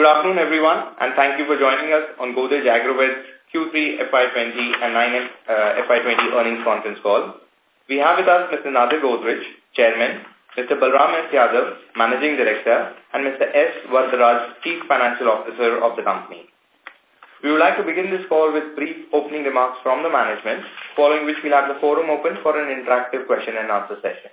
Good afternoon, everyone, and thank you for joining us on Godrej Agrovet's Q3 FY20 and 9M uh, FY20 earnings conference call. We have with us Mr. Nadir Godrej, Chairman, Mr. Balram S. Yadav, Managing Director, and Mr. S. Varadaraj, Chief Financial Officer of the company. We would like to begin this call with brief opening remarks from the management, following which we'll have the forum open for an interactive question and answer session.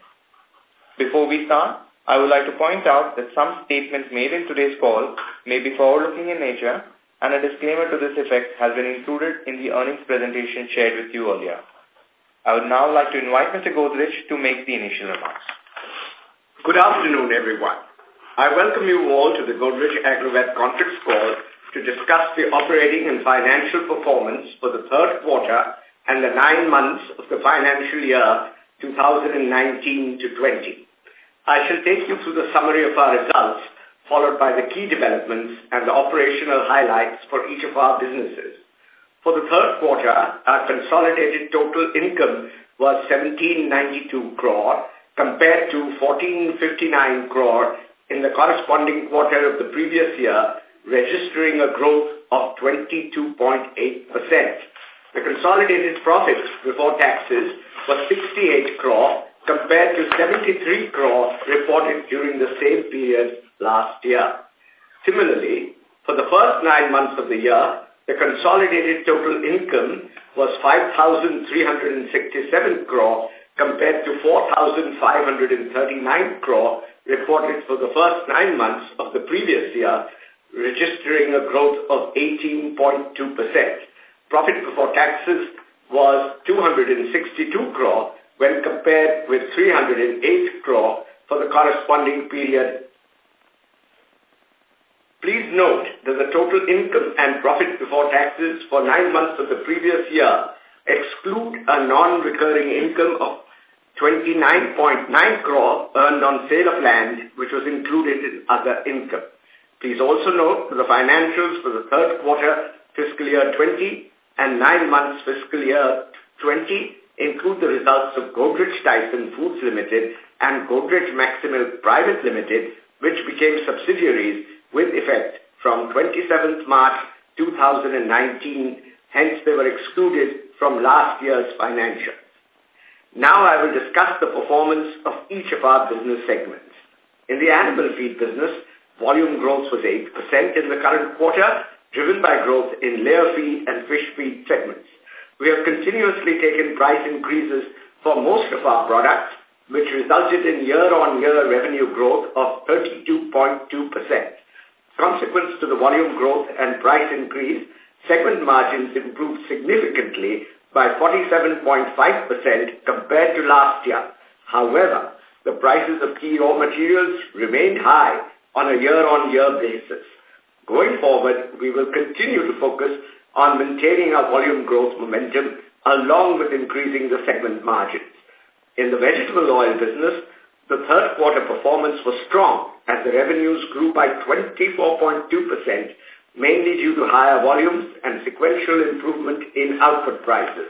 Before we start, I would like to point out that some statements made in today's call may be forward-looking in nature, and a disclaimer to this effect has been included in the earnings presentation shared with you earlier. I would now like to invite Mr. Godrej to make the initial remarks. Good afternoon, everyone. I welcome you all to the Godrej Agrovet conference call to discuss the operating and financial performance for the third quarter and the nine months of the financial year 2019 to 20. I shall take you through the summary of our results, followed by the key developments and the operational highlights for each of our businesses. For the third quarter, our consolidated total income was 1792 crore compared to 1459 crore in the corresponding quarter of the previous year, registering a growth of 22.8%. The consolidated profit before taxes was 68 crore compared to 73 crore reported during the same period last year. Similarly, for the first nine months of the year, the consolidated total income was 5,367 crore compared to 4,539 crore reported for the first nine months of the previous year, registering a growth of 18.2%. Profit before taxes was 262 crore when compared with 308 crore for the corresponding period Please note that the total income and profit before taxes for nine months of the previous year exclude a non-recurring income of 29.9 crore earned on sale of land, which was included in other income. Please also note that the financials for the third quarter fiscal year 20 and nine months fiscal year 20 include the results of Godrej Tyson Foods Limited and Godrej Maxximilk Private Limited, which became subsidiaries with effect from 27th March 2019, hence they were excluded from last year's financials. Now I will discuss the performance of each of our business segments. In the animal feed business, volume growth was 8% in the current quarter, driven by growth in layer feed and fish feed segments. We have continuously taken price increases for most of our products, which resulted in year-on-year -year revenue growth of 32.2%. Consequence to the volume growth and price increase, segment margins improved significantly by 47.5% compared to last year. However, the prices of key raw materials remained high on a year-on-year -year basis. Going forward, we will continue to focus on maintaining our volume growth momentum along with increasing the segment margins. In the vegetable oil business, the third quarter performance was strong as the revenues grew by 24.2%, mainly due to higher volumes and sequential improvement in output prices.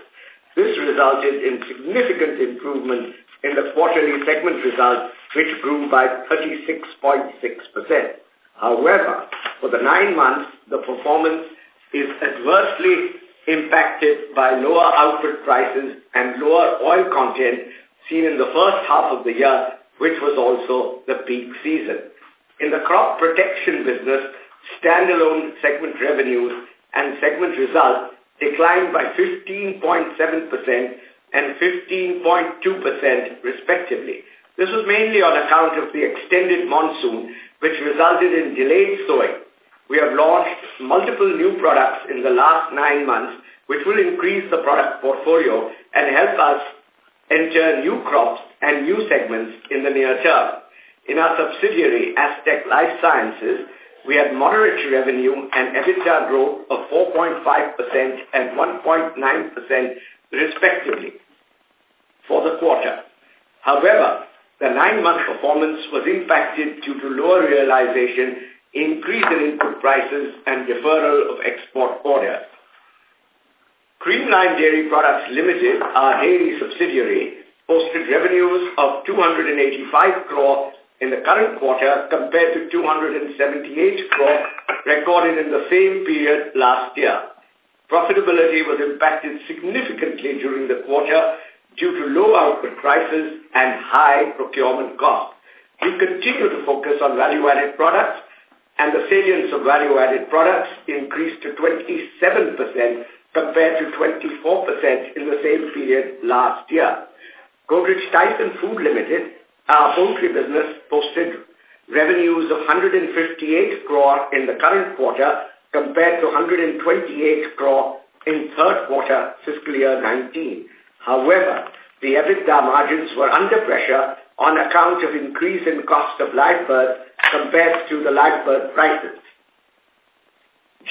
This resulted in significant improvement in the quarterly segment result, which grew by 36.6%. However, for the nine months, the performance is adversely impacted by lower output prices and lower oil content seen in the first half of the year which was also the peak season. In the crop protection business, standalone segment revenues and segment results declined by 15.7% and 15.2% respectively. This was mainly on account of the extended monsoon, which resulted in delayed sowing. We have launched multiple new products in the last nine months, which will increase the product portfolio and help us enter new crops and new segments in the near term. In our subsidiary, Astec Life Sciences, we had moderate revenue and EBITDA growth of 4.5% and 1.9% respectively for the quarter. However, the nine-month performance was impacted due to lower realization, increase in input prices, and deferral of export orders. Creamline Dairy Products Limited, our dairy subsidiary, posted revenues of 285 crore in the current quarter compared to 278 crore recorded in the same period last year. Profitability was impacted significantly during the quarter due to low output prices and high procurement costs. We continue to focus on value-added products and the salience of value-added products increased to 27% compared to 24% in the same period last year. Godrej Tyson Food Limited, our poultry business, posted revenues of 158 crore in the current quarter compared to 128 crore in third quarter fiscal year 19. However, the EBITDA margins were under pressure on account of increase in cost of live bird compared to the live bird prices.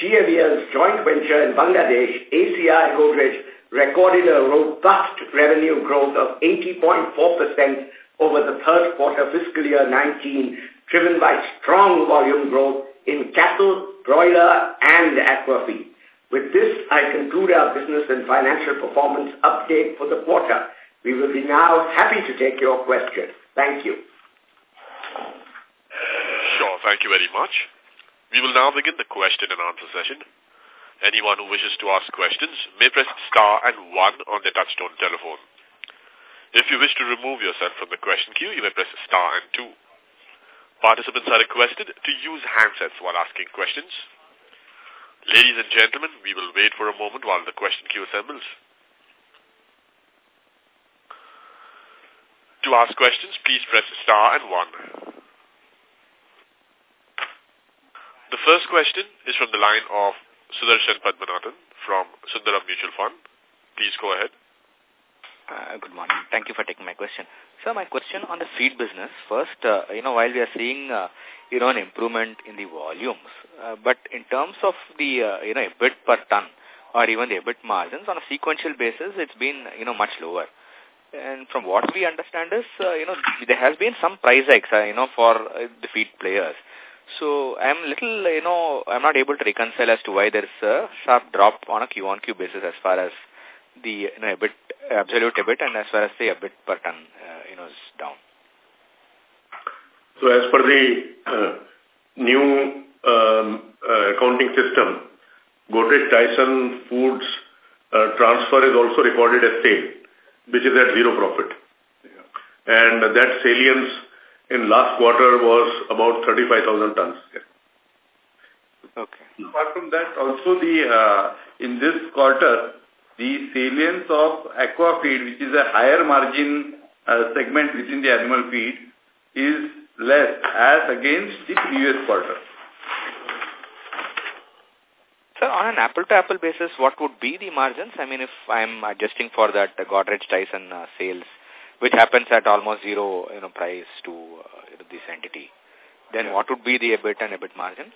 GAVL's joint venture in Bangladesh, ACI Godrej, recorded a robust revenue growth of 80.4% over the third quarter fiscal year 19, driven by strong volume growth in cattle, broiler, and aquafeed. With this, I conclude our business and financial performance update for the quarter. We will be now happy to take your questions. Thank you. Sure, thank you very much. We will now begin the question and answer session. Anyone who wishes to ask questions may press star and one on the touchtone telephone. If you wish to remove yourself from the question queue, you may press star and two. Participants are requested to use handsets while asking questions. Ladies and gentlemen, we will wait for a moment while the question queue assembles. To ask questions, please press star and one. The first question is from the line of Sudarshan Padmanabhan from Sundaram Mutual Fund. Please go ahead. Uh, good morning. Thank you for taking my question. So my question on the feed business. First, uh, you know, while we are seeing, uh, you know, an improvement in the volumes, uh, but in terms of the, uh, you know, EBIT per ton or even the EBIT margins on a sequential basis, it's been, you know, much lower. And from what we understand is, uh, you know, there has been some price hikes, you know, for the feed players. So I'm little, you know, I'm not able to reconcile as to why there's a sharp drop on a Q-on-Q basis as far as the, you know, EBIT, absolute EBIT and as far as the EBIT per ton, uh, you know, is down. So as per the uh, new um, uh, accounting system, Godrej Tyson Foods uh, transfer is also recorded as sale which is at zero profit. And that salience in last quarter was about 35,000 tons. Okay. Apart from that, also the uh, in this quarter, the salience of aqua feed, which is a higher margin uh, segment within the animal feed, is less as against the previous quarter. Sir, on an apple-to-apple -apple basis, what would be the margins? I mean, if I'm adjusting for that uh, Godrej Tyson uh, sales, which happens at almost zero you know, price to uh, this entity, then yeah. what would be the EBIT and EBIT margin?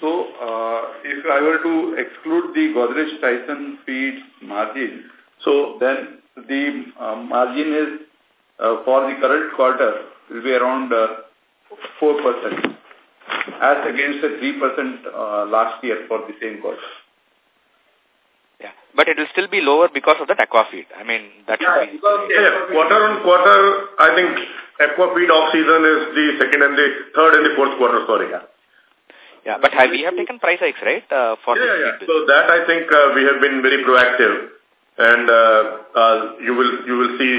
So, uh, if I were to exclude the Godrej Tyson feed margin, so then the uh, margin is uh, for the current quarter will be around uh, 4% as against the 3% uh, last year for the same quarter. But it will still be lower because of that aqua feed. I mean, that yeah, be yeah, quarter on quarter, I think aqua feed off season is the second and the third and the fourth quarter, sorry. Yeah. Yeah, but have, we have taken price hikes, right? Uh, for yeah, yeah. So that I think uh, we have been very proactive, and uh, uh, you will you will see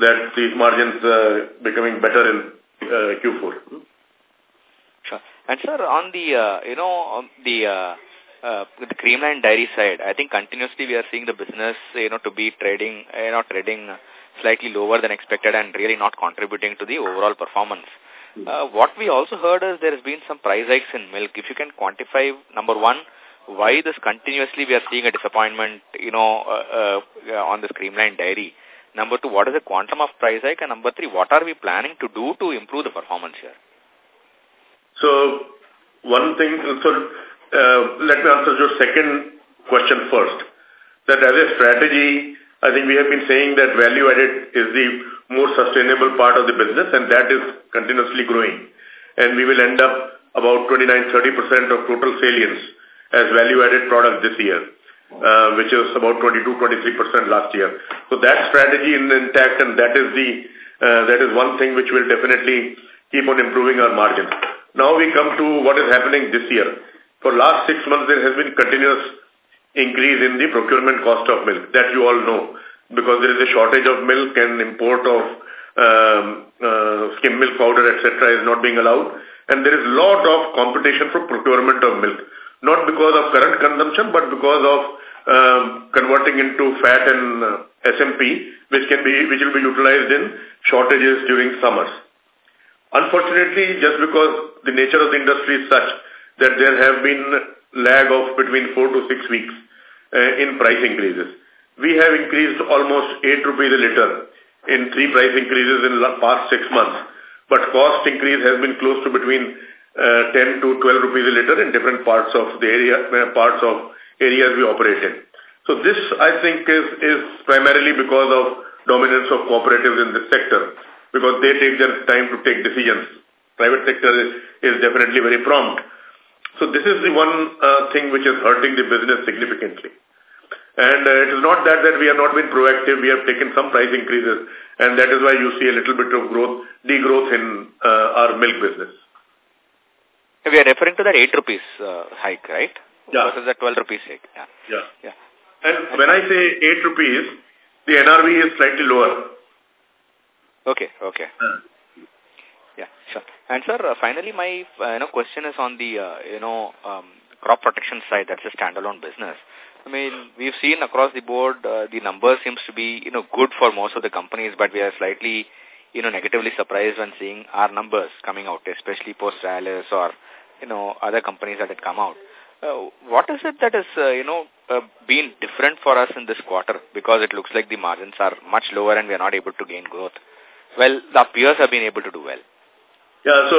that these margins uh, becoming better in uh, Q4. Sure. And sir, on the, uh, you know, the, uh, the creamline dairy side, I think continuously we are seeing the business, you know, to be trading, you know, trading slightly lower than expected and really not contributing to the overall performance. Hmm. Uh, what we also heard is there has been some price hikes in milk. If you can quantify, number one, why this continuously we are seeing a disappointment, you know, uh, uh, on the creamline dairy. Number two, what is the quantum of price hike? And number three, what are we planning to do to improve the performance here? So one thing, so let me answer your second question first. That as a strategy, I think we have been saying that value added is the more sustainable part of the business and that is continuously growing. And we will end up about 29-30% of total salience as value added product this year, uh, which is about 22-23% last year. So that strategy is intact and that is the, uh, that is one thing which will definitely keep on improving our margin. Now we come to what is happening this year. For last six months, there has been continuous increase in the procurement cost of milk. That you all know. Because there is a shortage of milk and import of um, uh, skim milk powder, etc. is not being allowed. And there is lot of competition for procurement of milk. Not because of current consumption, but because of um, converting into fat and uh, SMP, which can be which will be utilized in shortages during summers. Unfortunately, just because the nature of the industry is such that there have been lag of between four to six weeks uh, in price increases. We have increased almost 8 rupees a liter in three price increases in the past six months. But cost increase has been close to between uh, 10 to 12 rupees a liter in different parts of the area, uh, parts of areas we operate in. So this, I think, is, is primarily because of dominance of cooperatives in this sector, because they take their time to take decisions. Private sector is, is definitely very prompt. So this is the one uh, thing which is hurting the business significantly. And uh, it is not that that we have not been proactive. We have taken some price increases, and that is why you see a little bit of growth, degrowth in uh, our milk business. We are referring to that 8 rupees uh, hike, right? Yeah. Versus the 12 rupees hike. Yeah. Yeah. yeah. And when I say 8 rupees, the NRV is slightly lower. Okay, okay. Uh. Sure. And sir, uh, finally, my uh, you know question is on the uh, you know um, crop protection side. That's a standalone business. I mean, we've seen across the board uh, the number seems to be you know good for most of the companies, but we are slightly you know negatively surprised when seeing our numbers coming out, especially post Rallis or you know other companies that had come out. Uh, what is it that has uh, you know uh, been different for us in this quarter? Because it looks like the margins are much lower and we are not able to gain growth. Well, the peers have been able to do well. Yeah, so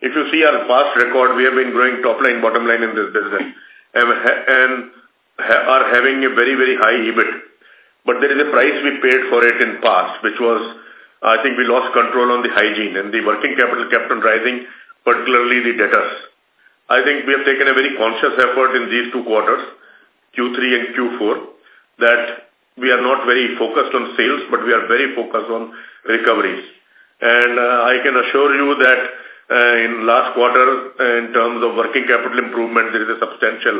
if you see our past record, we have been growing top line, bottom line in this business and, and are having a very, very high EBIT. But there is a price we paid for it in past, which was, I think we lost control on the hygiene and the working capital kept on rising, particularly the debtors. I think we have taken a very conscious effort in these two quarters, Q3 and Q4, that we are not very focused on sales, but we are very focused on recoveries. And uh, I can assure you that uh, in last quarter, in terms of working capital improvement, there is a substantial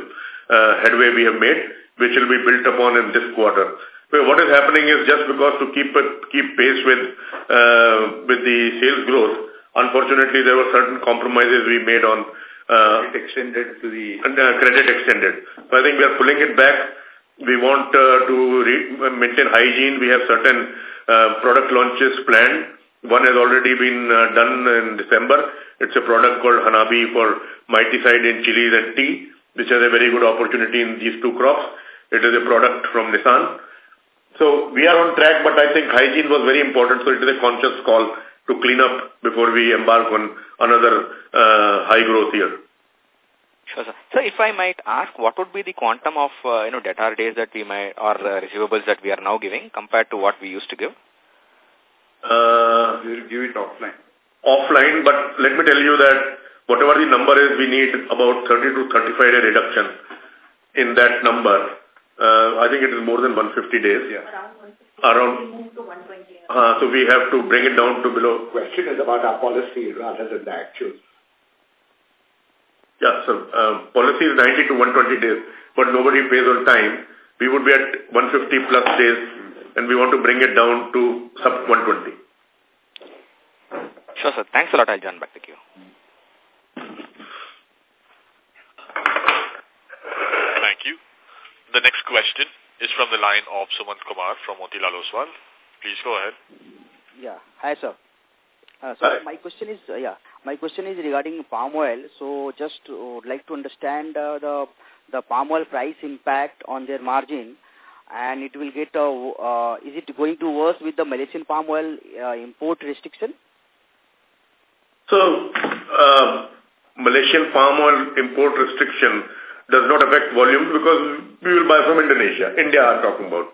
uh, headway we have made, which will be built upon in this quarter. What is happening is just because to keep keep pace with uh, with the sales growth, unfortunately there were certain compromises we made on uh, extended to the uh, credit extended. So I think we are pulling it back. We want uh, to maintain hygiene. We have certain uh, product launches planned one has already been uh, done in December. It's a product called Hanabi for miticide in chilies and tea, which has a very good opportunity in these two crops. It is a product from Nissan. So we are on track, but I think hygiene was very important, so it is a conscious call to clean up before we embark on another uh, high growth year. Sure, sir. So if I might ask, what would be the quantum of, uh, you know, debtor days that we might, or uh, receivables that we are now giving compared to what we used to give? Uh, we'll give it offline. Offline, but let me tell you that whatever the number is, we need about 30 to 35 day reduction in that number. Uh, I think it is more than 150 days. Yeah. Around. Uh, so we have to bring it down to below. Question is about our policy rather than the actual. Yeah, so uh, policy is 90 to 120 days, but nobody pays on time. We would be at 150 plus days and we want to bring it down to sub 120. Sure, sir. Thanks a lot. I'll join back to you. Thank you. The next question is from the line of Sumant Kumar from Motilal Oswal. Please go ahead. Yeah. Hi, sir. Uh, so Hi. my question is, uh, yeah, my question is regarding palm oil. So just uh, would like to understand uh, the the palm oil price impact on their margin and it will get, uh, uh, is it going to worse with the Malaysian palm oil uh, import restriction? So, uh, Malaysian palm oil import restriction does not affect volumes because we will buy from Indonesia, India I'm talking about.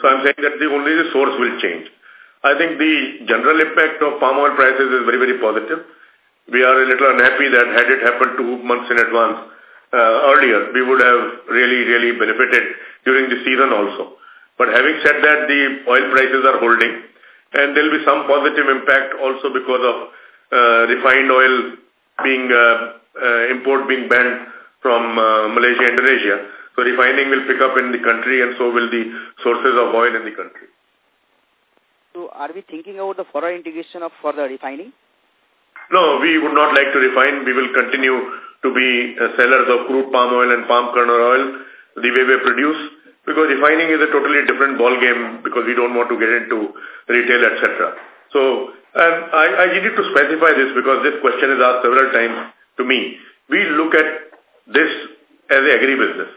So I'm saying that the only the source will change. I think the general impact of palm oil prices is very, very positive. We are a little unhappy that had it happened two months in advance uh, earlier, we would have really, really benefited during the season also. But having said that, the oil prices are holding and there will be some positive impact also because of uh, refined oil being uh, uh, import being banned from uh, Malaysia, Indonesia. So refining will pick up in the country and so will the sources of oil in the country. So are we thinking about the further integration of further refining? No, we would not like to refine. We will continue to be uh, sellers of crude palm oil and palm kernel oil the way we produce because refining is a totally different ball game because we don't want to get into retail, etc. So um, I, I needed to specify this because this question is asked several times to me. We look at this as a agribusiness.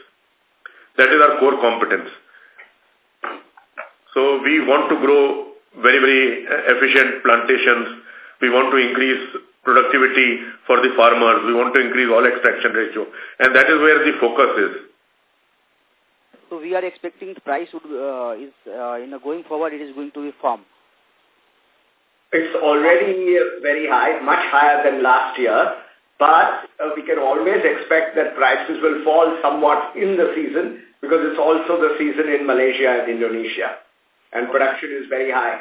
That is our core competence. So we want to grow very, very efficient plantations. We want to increase productivity for the farmers. We want to increase oil extraction ratio. And that is where the focus is. So we are expecting the price would, uh, is uh, in going forward it is going to be firm. It's already very high, much higher than last year. But uh, we can always expect that prices will fall somewhat in the season because it's also the season in Malaysia and Indonesia. And production is very high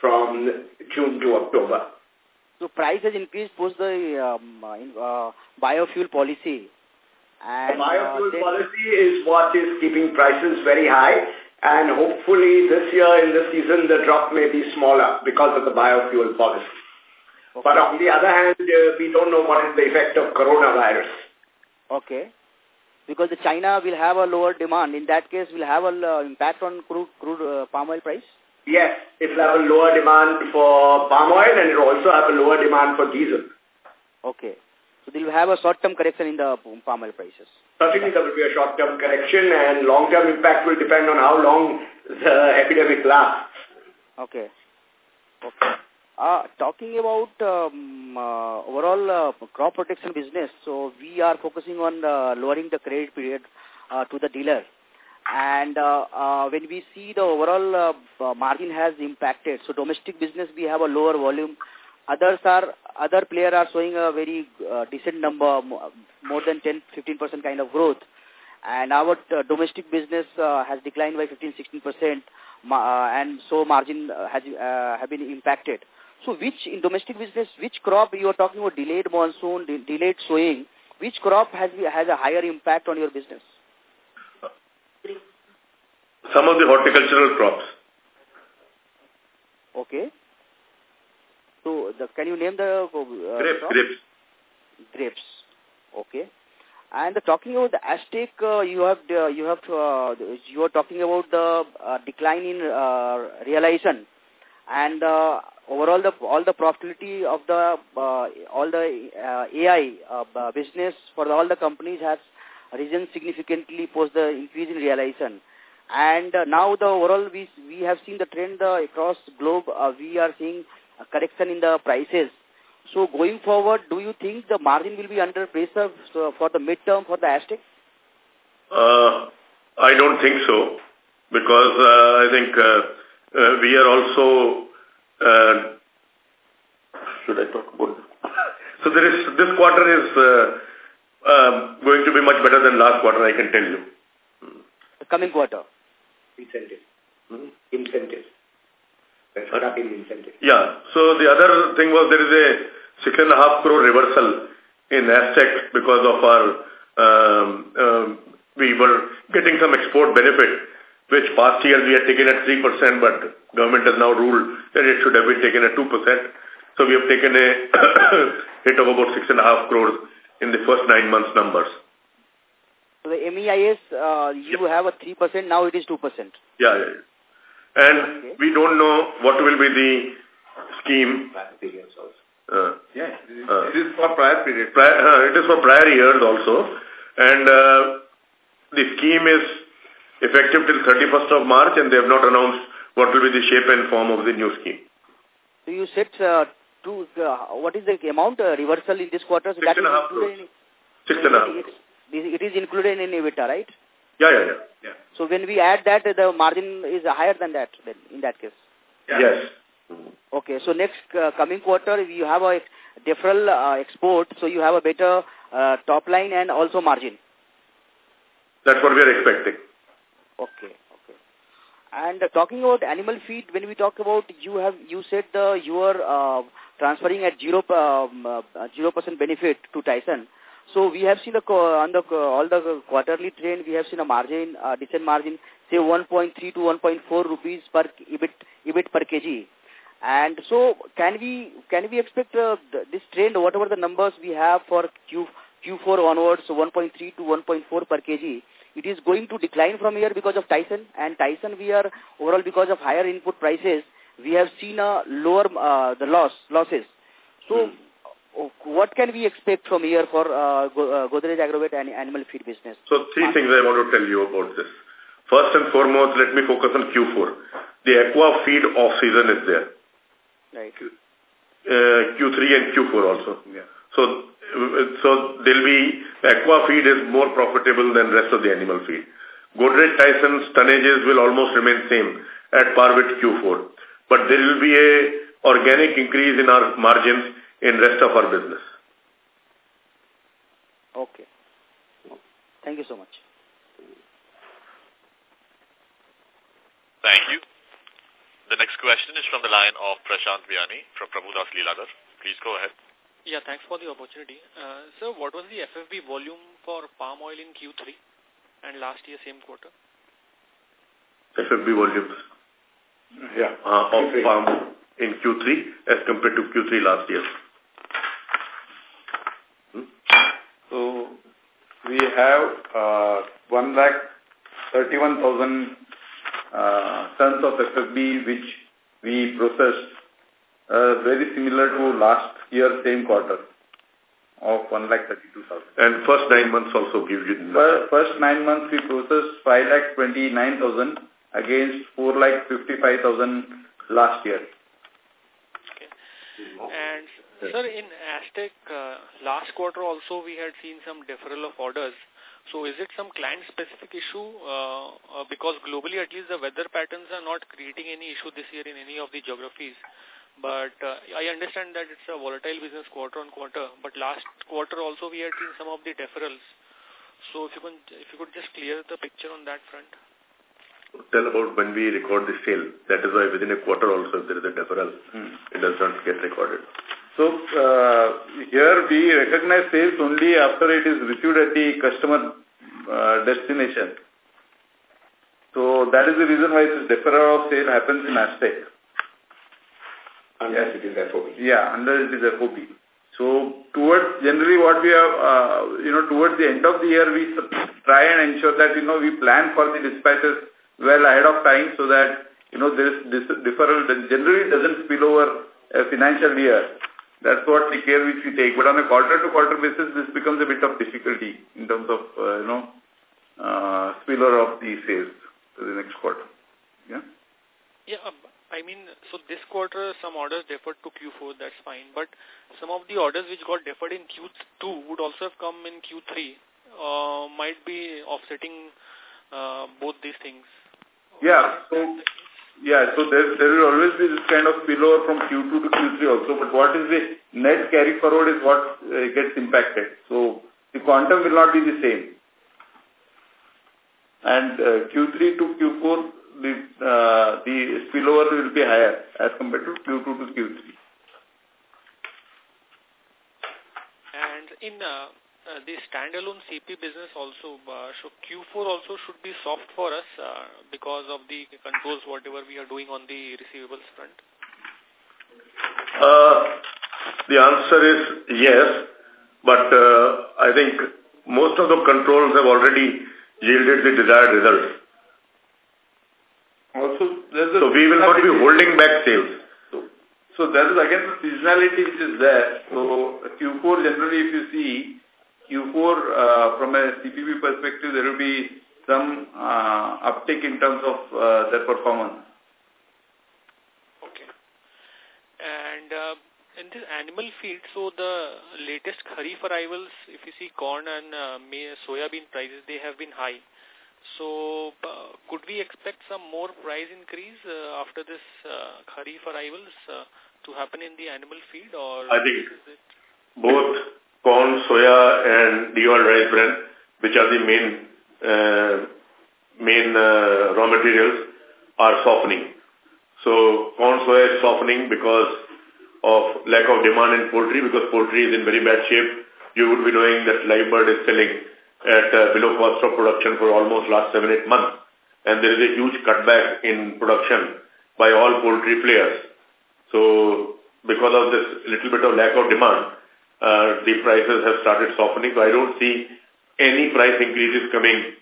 from June to October. So price has increased post the um, uh, biofuel policy. And, the biofuel uh, policy is what is keeping prices very high. And hopefully this year in the season, the drop may be smaller because of the biofuel policy. Okay. But on the other hand, uh, we don't know what is the effect of coronavirus. Okay. Because the China will have a lower demand. In that case, will have an uh, impact on crude, crude uh, palm oil price? Yes, it will have a lower demand for palm oil and it will also have a lower demand for diesel. Okay. So they will have a short-term correction in the palm oil prices. Certainly there will be a short-term correction and long-term impact will depend on how long the epidemic lasts. Okay. Okay. Uh, talking about um, uh, overall uh, crop protection business, so we are focusing on uh, lowering the credit period uh, to the dealer. And uh, uh, when we see the overall uh, uh, margin has impacted, so domestic business we have a lower volume. Others are other player are showing a very uh, decent number, more than 10-15% kind of growth. And our uh, domestic business uh, has declined by 15-16%, uh, and so margin uh, has uh, have been impacted. So which, in domestic business, which crop you are talking about delayed monsoon, de delayed sowing, which crop has, has a higher impact on your business? Some of the horticultural crops. Okay. So, the, can you name the uh, grapes, grapes. Grapes. Okay. And the, talking about the Astec, uh, you have uh, you have uh, you are talking about the uh, decline in uh, realization, and uh, overall the all the profitability of the uh, all the uh, AI uh, business for all the companies has risen significantly post the increase in realization. And uh, now the overall we we have seen the trend uh, across globe. Uh, we are seeing a correction in the prices. So going forward, do you think the margin will be under pressure for the midterm for the Astec? Uh, I don't think so because uh, I think uh, uh, we are also uh, should I talk about this? So there is, this quarter is uh, uh, going to be much better than last quarter, I can tell you. The coming quarter? Incentive. Hmm? Incentive. Incentive. Yeah. So the other thing was there is a six and a half crore reversal in Astec because of our, um, um, we were getting some export benefit which past year we had taken at 3%, but government has now ruled that it should have been taken at 2%. So we have taken a hit of about six and a half crores in the first nine months numbers. So the MEIS, uh, you yep. have a 3%, now it is 2%. Yeah, yeah. And okay. we don't know what will be the scheme. Uh, yeah, uh, it is for prior period. Prior, uh, it is for prior years also. And uh, the scheme is effective till 31st of March and they have not announced what will be the shape and form of the new scheme. So you said uh, to, uh, what is the amount uh, reversal in this quarter? So Six that and a half crores. Six and a half it is included in EBITDA, right? Yeah, yeah, yeah, yeah. So when we add that, the margin is higher than that then, in that case? Yeah. Yes. Okay, so next uh, coming quarter, you have a deferral uh, export, so you have a better uh, top line and also margin. That's what we are expecting. Okay, okay. And uh, talking about animal feed, when we talk about you have you said the you are uh, transferring at zero um, uh, zero percent benefit to Tyson. So we have seen the on the all the quarterly trend. We have seen a margin, uh, decent margin, say 1.3 to 1.4 rupees per EBIT EBIT per kg. And so can we can we expect uh, this trend, whatever the numbers we have for Q, Q4 onwards, 1.3 to 1.4 per kg, it is going to decline from here because of Tyson. And Tyson, we are overall because of higher input prices, we have seen a lower uh, the loss losses. So hmm. What can we expect from here for uh, uh, Godrej Agrovet and animal feed business? So three things I want to tell you about this. First and foremost, let me focus on Q4. The aqua feed off season is there. Right. Uh, Q3 and Q4 also. Yeah. So, uh, so there'll be, aqua feed is more profitable than rest of the animal feed. Godrej Tyson's tonnages will almost remain same at par with Q4. But there will be a organic increase in our margins in rest of our business. Okay. Thank you so much. Thank you. The next question is from the line of Prashant Biyani from Prabhudas Lilladher. Please go ahead. Yeah, thanks for the opportunity. Uh, sir, what was the FFB volume for palm oil in Q3 and last year same quarter? FFB volumes. Yeah, uh, of palm in Q3 as compared to Q3 last year. Hmm? So we have uh, 1 lakh 31,000 uh, tons of FFB which we processed uh, very similar to last year same quarter of 1 lakh 32,000. And first nine months also give you the First nine months we processed 5 lakh 29,000 against 4 lakh 55,000 last year. Okay. And sir, in Aztec, uh, last quarter also we had seen some deferral of orders. So is it some client-specific issue? Uh, uh, because globally, at least the weather patterns are not creating any issue this year in any of the geographies. But uh, I understand that it's a volatile business quarter on quarter. But last quarter also we had seen some of the deferrals. So if you can, if you could just clear the picture on that front. Tell about when we record the sale. That is why within a quarter also if there is a deferral, hmm. it does not get recorded. So uh, here we recognize sales only after it is received at the customer uh, destination. So that is the reason why this deferral of sale happens in Astec. Unless it is FOB. Yeah, unless it is FOB. So towards generally what we have, uh, you know, towards the end of the year we try and ensure that, you know, we plan for the dispatches well ahead of time so that, you know, this, this deferral generally doesn't spill over a financial year. That's what the care which we take. But on a quarter-to-quarter -quarter basis, this becomes a bit of difficulty in terms of, uh, you know, uh, spiller of the sales to the next quarter. Yeah? Yeah, um, I mean, so this quarter some orders deferred to Q4, that's fine. But some of the orders which got deferred in Q2 would also have come in Q3. Uh, might be offsetting uh, both these things. Yeah, so yeah, so there, there will always be this kind of spillover from Q2 to Q3 also, but what is the net carry forward is what uh, gets impacted. So the quantum will not be the same. And uh, Q3 to Q4, the, uh, the spillover will be higher as compared to Q2 to Q3. And in uh, uh, the standalone CP business also, uh, so Q4 also should be soft for us uh, because of the controls, whatever we are doing on the receivables front? Uh, the answer is yes, but uh, I think most of the controls have already yielded the desired results. Also, so we will not be holding back sales. So, so there is again the seasonality which is there. So Q4 generally if you see, Q4, uh, from a CPB perspective, there will be some uh, uptick in terms of uh, their performance. Okay. And uh, in this animal feed, so the latest kharif arrivals, if you see corn and uh, soybean prices, they have been high. So uh, could we expect some more price increase uh, after this uh, kharif arrivals uh, to happen in the animal feed? or I think both corn, soya, and oil rice bran, which are the main uh, main uh, raw materials, are softening. So corn soya is softening because of lack of demand in poultry because poultry is in very bad shape. You would be knowing that live bird is selling at uh, below cost of production for almost last seven, eight months. And there is a huge cutback in production by all poultry players. So because of this little bit of lack of demand, uh, the prices have started softening. So I don't see any price increases coming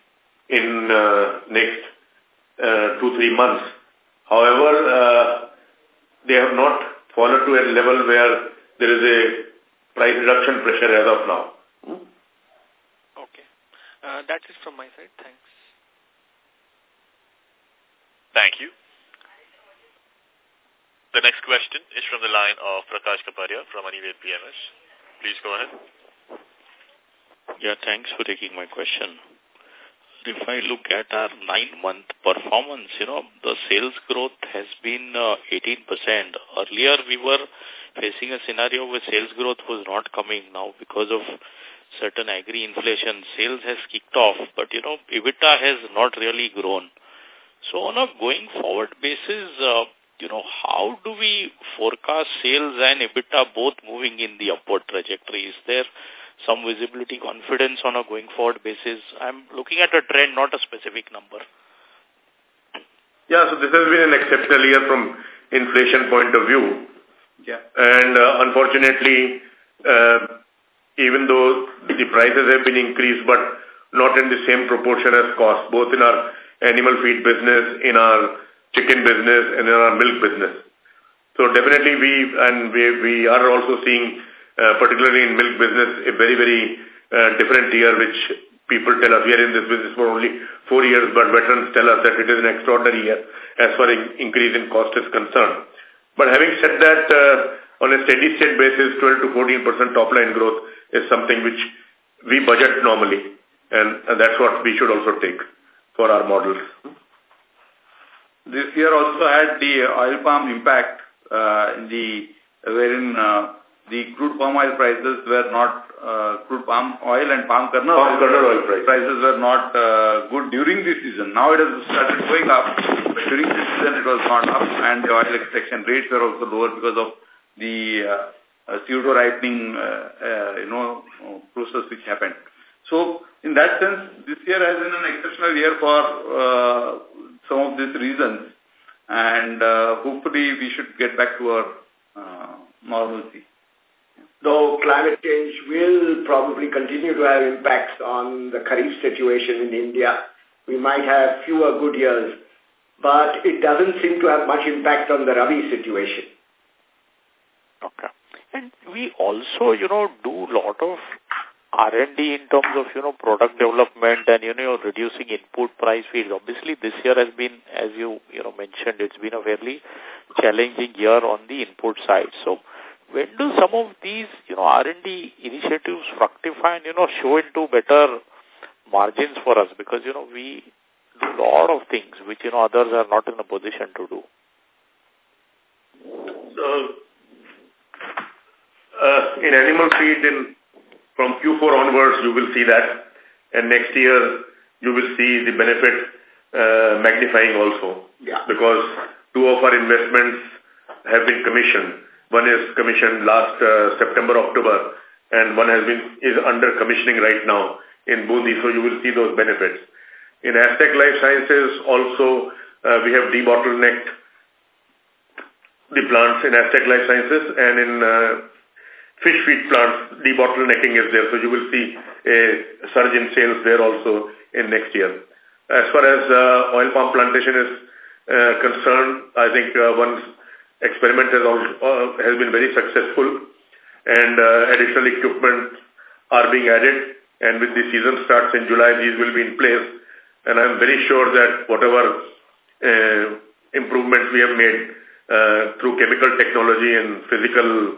in uh, next uh, two, three months. However, uh, they have not fallen to a level where there is a price reduction pressure as of now. Hmm? Okay. Uh, that is it from my side. Thanks. Thank you. The next question is from the line of Prakash Kapadia from Anived PMS. Please go ahead. Yeah, thanks for taking my question. If I look at our nine-month performance, you know, the sales growth has been uh, 18%. Earlier, we were facing a scenario where sales growth was not coming. Now, because of certain agri-inflation, sales has kicked off, but, you know, EBITDA has not really grown. So, on a going forward basis, uh, you know, how do we forecast sales and EBITDA both moving in the upward trajectory? Is there some visibility, confidence on a going forward basis? I'm looking at a trend, not a specific number. Yeah, so this has been an exceptional year from inflation point of view. Yeah. And uh, unfortunately, uh, even though the prices have been increased, but not in the same proportion as cost, both in our animal feed business, in our chicken business, and in our milk business. So definitely we, and we, we are also seeing uh, particularly in milk business, a very, very uh, different year, which people tell us we are in this business for only four years, but veterans tell us that it is an extraordinary year as far as increase in cost is concerned. But having said that, uh, on a steady state basis, 12 to 14% top line growth is something which we budget normally, and, and that's what we should also take for our models. This year also had the oil palm impact uh, in the wherein uh, the crude palm oil prices were not, uh, crude palm oil and palm kernel, palm kernel oil prices. prices were not uh, good during this season. Now it has started going up, but during this season it was not up and the oil extraction rates were also lower because of the uh, uh, pseudo-ripening, uh, uh, you know, process which happened. So, in that sense, this year has been an exceptional year for uh, some of these reasons and uh, hopefully we should get back to our uh, normalcy though climate change will probably continue to have impacts on the Kharif situation in India. We might have fewer good years, but it doesn't seem to have much impact on the Rabi situation. Okay. And we also, you know, do a lot of R&D in terms of, you know, product development and, you know, reducing input price fees. Obviously, this year has been, as you, you know, mentioned, it's been a fairly challenging year on the input side. So, when do some of these, you know, R&D initiatives fructify and, you know, show into better margins for us? Because, you know, we do a lot of things which, you know, others are not in a position to do. So, uh, in animal feed, in, from Q4 onwards, you will see that. And next year, you will see the benefit uh, magnifying also. Yeah. Because two of our investments have been commissioned one is commissioned last uh, September, October, and one has been is under commissioning right now in Bundi, so you will see those benefits. In Astec Life Sciences, also, uh, we have debottlenecked the plants in Astec Life Sciences, and in uh, fish feed plants, debottlenecking is there, so you will see a surge in sales there also in next year. As far as uh, oil palm plantation is uh, concerned, I think uh, once experiment has, also, uh, has been very successful and uh, additional equipment are being added and with the season starts in July, these will be in place. And I'm very sure that whatever uh, improvements we have made through chemical technology and physical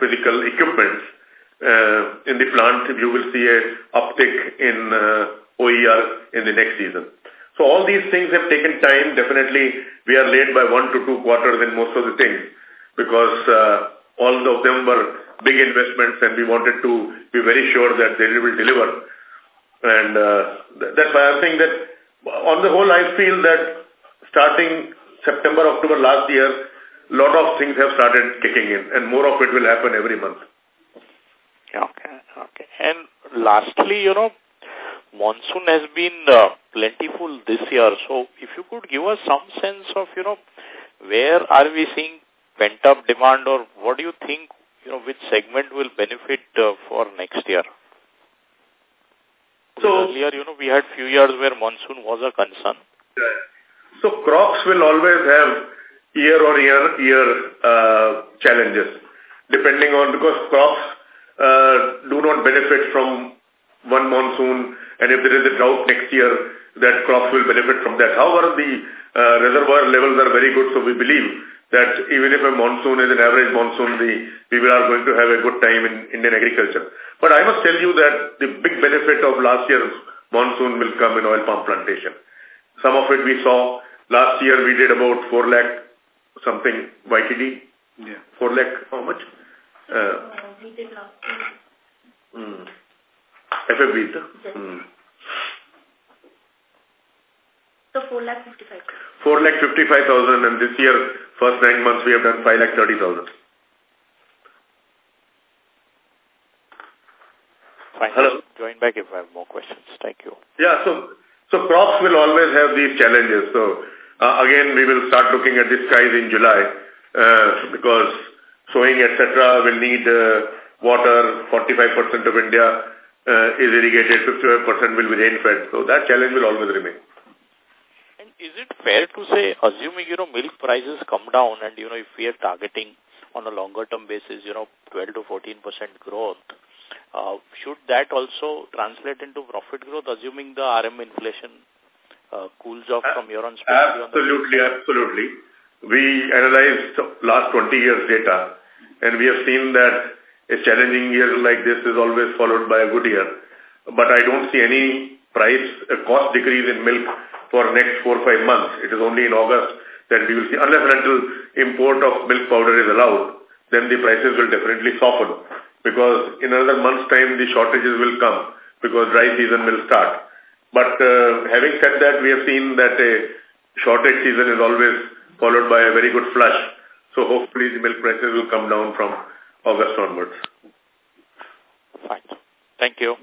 physical equipment uh, in the plant, you will see a uptick in uh, OER in the next season. So all these things have taken time. Definitely, we are late by one to two quarters in most of the things because uh, all of them were big investments and we wanted to be very sure that they will deliver. And uh, that's why I'm saying that on the whole, I feel that starting September, October last year, lot of things have started kicking in and more of it will happen every month. Okay, okay. And lastly, you know, monsoon has been uh, plentiful this year. So if you could give us some sense of, you know, where are we seeing pent-up demand or what do you think, you know, which segment will benefit uh, for next year? So earlier, you know, we had few years where monsoon was a concern. So crops will always have year on year year uh, challenges, depending on because crops uh, do not benefit from one monsoon, and if there is a drought next year, that crops will benefit from that. However, the uh, reservoir levels are very good, so we believe that even if a monsoon is an average monsoon, the people are going to have a good time in Indian agriculture. But I must tell you that the big benefit of last year's monsoon will come in oil palm plantation. Some of it we saw last year we did about 4 lakh something YTD. Yeah. 4 lakh, how much? Uh, uh, we did last year. Hmm. FFB, yes. hmm. So 4 lakh 55. 4 lakh 55,000 and this year, first nine months, we have done 5 lakh 30,000. Fine. Hello. Join back if I have more questions. Thank you. Yeah, so so crops will always have these challenges. So uh, again, we will start looking at the skies in July uh, because sowing, etc., will need uh, water. 45% of India uh, is irrigated, 55% will be rain-fed. So that challenge will always remain And is it fair to say, assuming, you know, milk prices come down and, you know, if we are targeting on a longer term basis, you know, 12 to 14% growth, uh, should that also translate into profit growth, assuming the RM inflation uh, cools off from your own Absolutely, absolutely. We analyzed last 20 years data and we have seen that a challenging year like this is always followed by a good year. But I don't see any price, a cost decrease in milk for next four or five months. It is only in August that we will see, unless and until import of milk powder is allowed, then the prices will definitely soften. Because in another month's time, the shortages will come because dry season will start. But uh, having said that, we have seen that a shortage season is always followed by a very good flush. So hopefully the milk prices will come down from August onwards. Fine. Thank you.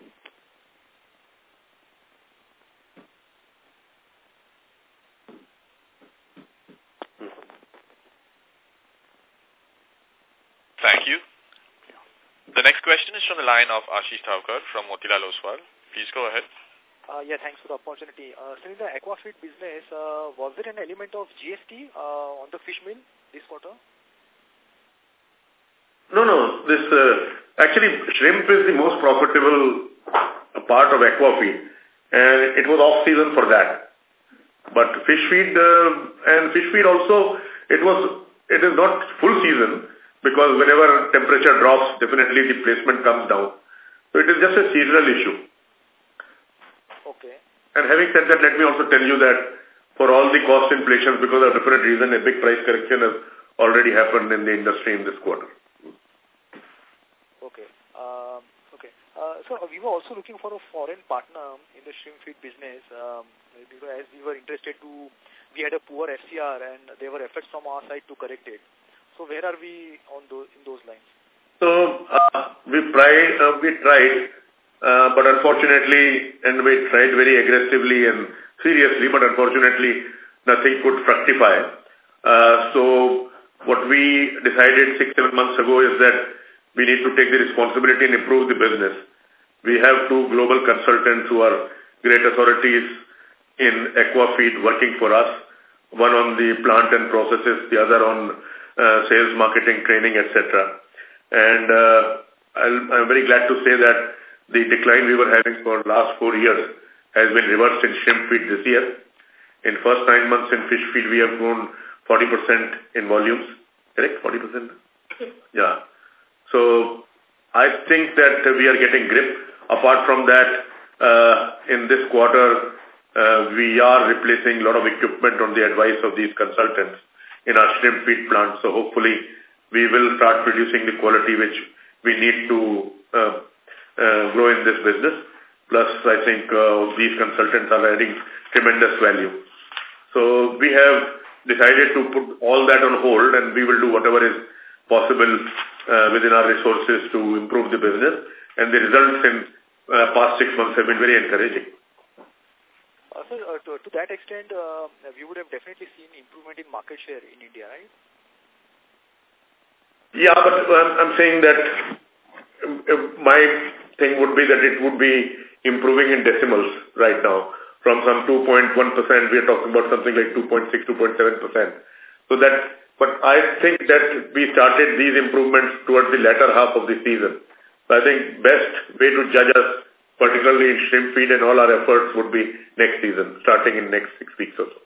Thank you. The next question is from the line of Ashish Thavkar from Motilal Oswal. Please go ahead. Uh, yeah, thanks for the opportunity. Uh, so in the aquafeed business, uh, was there an element of GST uh, on the fish meal this quarter? No, no. This uh, actually shrimp is the most profitable part of aquafeed, and it was off season for that. But fish feed uh, and fish feed also, it was it is not full season because whenever temperature drops, definitely the placement comes down. So it is just a seasonal issue. And having said that, let me also tell you that for all the cost inflations, because of different reason, a big price correction has already happened in the industry in this quarter. Okay. Um, okay. Uh, so we were also looking for a foreign partner in the shrimp feed business um, as we were interested to, we had a poor FCR and there were efforts from our side to correct it. So where are we on those in those lines? So uh, we tried, uh, we tried, uh, but unfortunately, and we tried very aggressively and seriously, but unfortunately, nothing could fructify. Uh, so what we decided six, seven months ago is that we need to take the responsibility and improve the business. We have two global consultants who are great authorities in aquafeed working for us, one on the plant and processes, the other on uh, sales, marketing, training, etc. And uh, i am very glad to say that the decline we were having for last four years has been reversed in shrimp feed this year. In first nine months in fish feed, we have grown 40% in volumes. Correct? 40%? Yeah. So I think that we are getting grip. Apart from that, uh, in this quarter, uh, we are replacing a lot of equipment on the advice of these consultants in our shrimp feed plant. So hopefully we will start producing the quality which we need to uh, uh, grow in this business. Plus, I think uh, these consultants are adding tremendous value. So we have decided to put all that on hold and we will do whatever is possible uh, within our resources to improve the business. And the results in uh, past six months have been very encouraging. Uh, sir, uh, to, to that extent, uh, we would have definitely seen improvement in market share in India, right? Yeah, but I'm, I'm saying that uh, my thing would be that it would be improving in decimals right now. From some 2.1%, we are talking about something like 2.6, 2.7%. So that, but I think that we started these improvements towards the latter half of the season. So I think best way to judge us, particularly in shrimp feed and all our efforts would be next season, starting in next six weeks or so.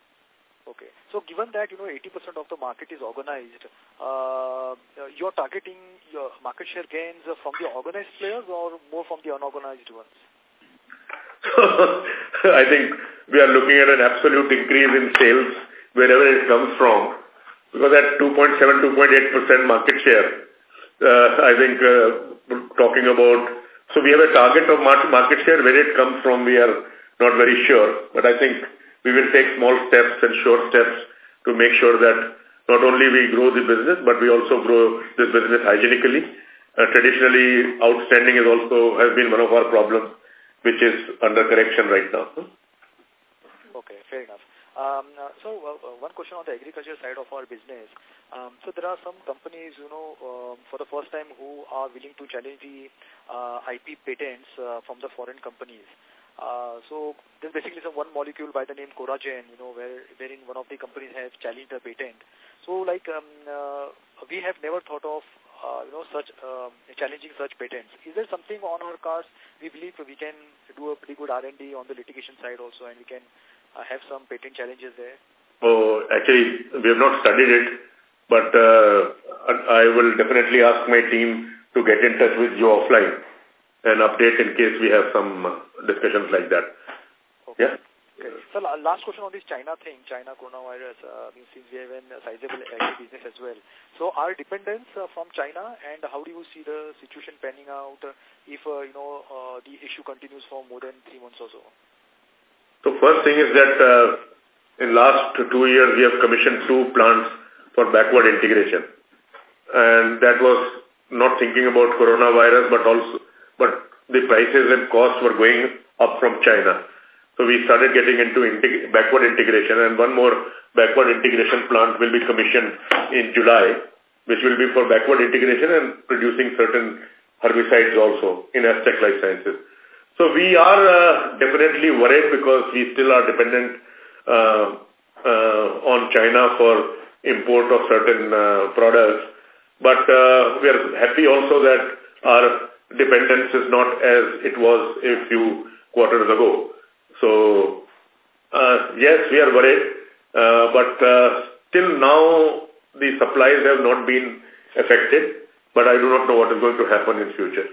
So given that, you know, 80% of the market is organized, uh, you're targeting your market share gains from the organized players or more from the unorganized ones? I think we are looking at an absolute increase in sales wherever it comes from. Because at 2.7, 2.8% market share, uh, I think uh, talking about, so we have a target of market share. Where it comes from, we are not very sure. But I think we will take small steps and short steps to make sure that not only we grow the business, but we also grow this business hygienically. Uh, traditionally, outstanding is also has been one of our problems, which is under correction right now. Okay, fair enough. Um, uh, so uh, one question on the agriculture side of our business. Um, so there are some companies, you know, um, for the first time who are willing to challenge the uh, IP patents uh, from the foreign companies. Uh, so there's basically some one molecule by the name Coragen, you know, where wherein one of the companies have challenged the patent. So like um, uh, we have never thought of uh, you know such um, challenging such patents. Is there something on our cards? We believe we can do a pretty good R&D on the litigation side also, and we can uh, have some patent challenges there. Oh, actually, we have not studied it, but uh, I will definitely ask my team to get in touch with you offline and update in case we have some discussions like that. Okay. Yeah? Okay. So last question on this China thing, China coronavirus, uh, since we have a sizable agri business as well. So our dependence uh, from China and how do you see the situation panning out uh, if, uh, you know, uh, the issue continues for more than three months or so? So first thing is that uh, in last two years we have commissioned two plants for backward integration. And that was not thinking about coronavirus but also but the prices and costs were going up from China. So we started getting into integ backward integration and one more backward integration plant will be commissioned in July, which will be for backward integration and producing certain herbicides also in Astec Life Sciences. So we are uh, definitely worried because we still are dependent uh, uh, on China for import of certain uh, products. But uh, we are happy also that our dependence is not as it was a few quarters ago. So, uh, yes, we are worried, uh, but uh, till now the supplies have not been affected, but I do not know what is going to happen in future.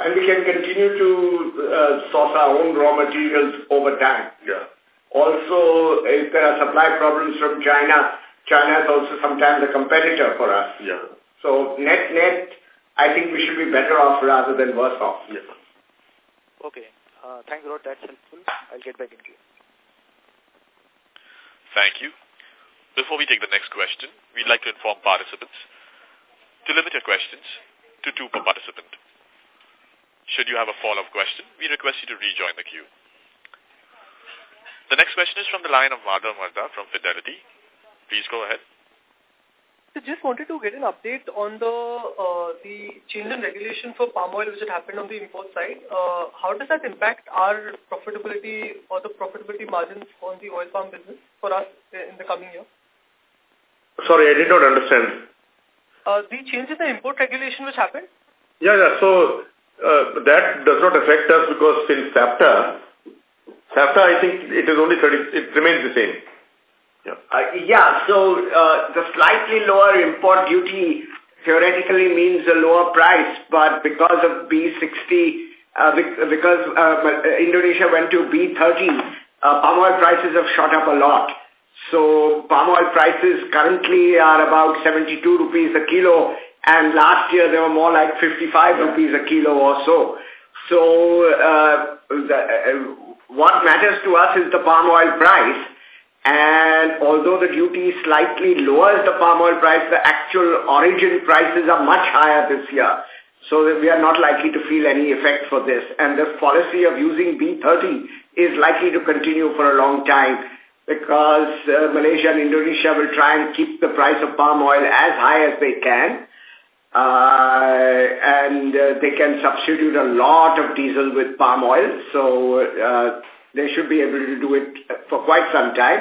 And we can continue to uh, source our own raw materials over time. Yeah. Also, if there are supply problems from China, China is also sometimes a competitor for us. Yeah. So net-net, I think we should be better off rather than worse off. Yes. Okay. Uh, thanks a lot. That's helpful. I'll get back into you. Thank you. Before we take the next question, we'd like to inform participants to limit your questions to two per participant. Should you have a follow-up question, we request you to rejoin the queue. The next question is from the line of Madhav Marda from Fidelity. Please go ahead. So just wanted to get an update on the uh, the change in regulation for palm oil which had happened on the import side. Uh, how does that impact our profitability or the profitability margins on the oil palm business for us in the coming year? Sorry, I did not understand. Uh, the change in the import regulation which happened? Yeah, yeah. So uh, that does not affect us because in SAFTA, SAFTA I think it is only 30, it remains the same. Uh, yeah so uh, the slightly lower import duty theoretically means a lower price, but because of B60, uh, because uh, Indonesia went to B30, uh, palm oil prices have shot up a lot. So palm oil prices currently are about 72 rupees a kilo, and last year they were more like 55 rupees a kilo or so. So uh, the, uh, what matters to us is the palm oil price. And although the duty slightly lowers the palm oil price, the actual origin prices are much higher this year. So we are not likely to feel any effect for this. And this policy of using B30 is likely to continue for a long time because uh, Malaysia and Indonesia will try and keep the price of palm oil as high as they can. Uh, and uh, they can substitute a lot of diesel with palm oil. So uh, they should be able to do it for quite some time.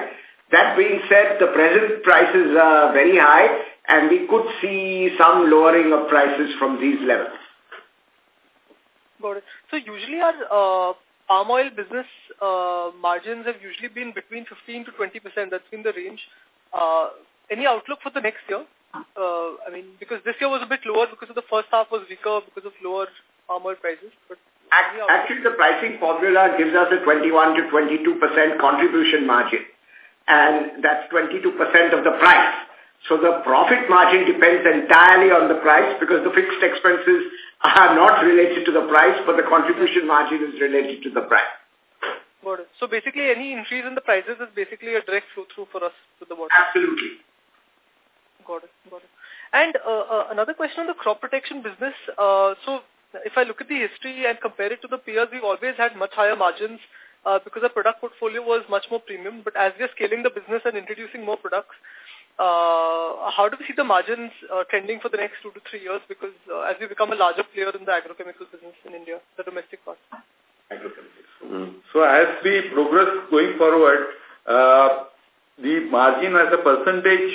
That being said, the present prices are very high and we could see some lowering of prices from these levels. Got it. So usually our uh, palm oil business uh, margins have usually been between 15 to 20 percent. That's been the range. Uh, any outlook for the next year? Uh, I mean, because this year was a bit lower because of the first half was weaker because of lower palm oil prices. But Actually, the pricing formula gives us a 21 to 22 percent contribution margin. And that's 22 percent of the price. So the profit margin depends entirely on the price because the fixed expenses are not related to the price, but the contribution margin is related to the price. Got it. So basically any increase in the prices is basically a direct flow through for us to the bottom. Absolutely. Got it. Got it. And uh, uh, another question on the crop protection business. Uh, so if I look at the history and compare it to the peers, we've always had much higher margins uh, because the product portfolio was much more premium. But as we are scaling the business and introducing more products, uh, how do we see the margins uh, trending for the next two to three years? Because uh, as we become a larger player in the agrochemical business in India, the domestic part. Mm. So as we progress going forward, uh, the margin as a percentage